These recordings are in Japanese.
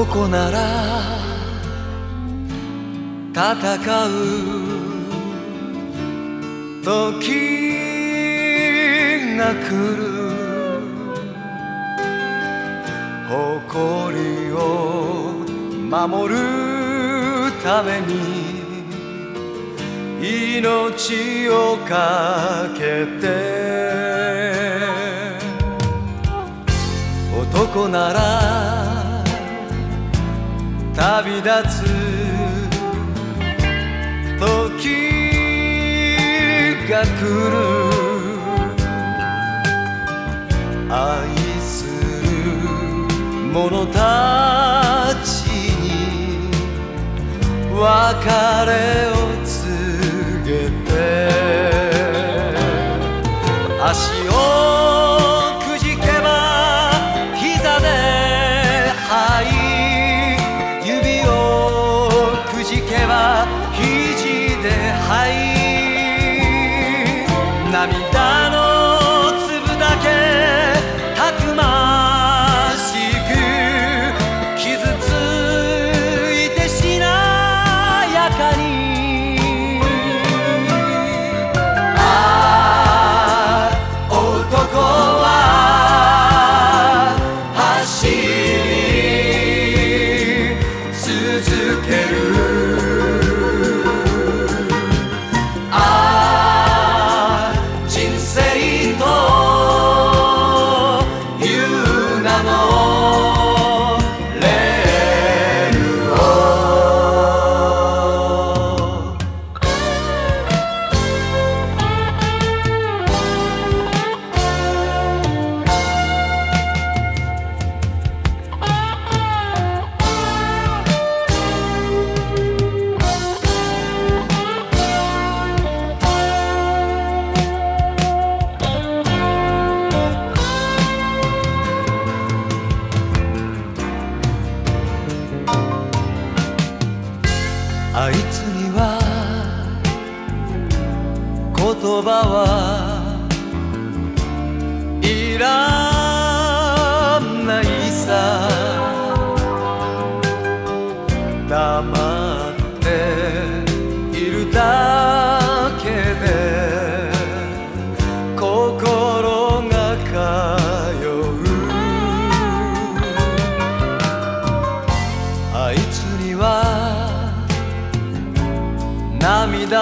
男なら戦う。時が来る。誇りを守るために命をかけて。男なら旅立つ時が来る。愛する者たちに別れを走り続ける。あいつには言葉は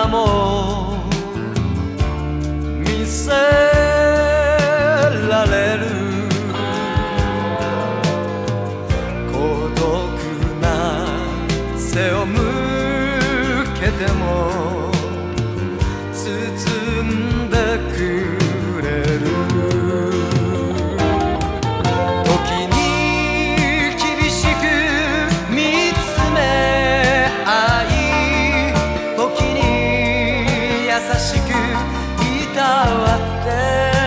も見せられる。孤独な背を向けてもくいたわって。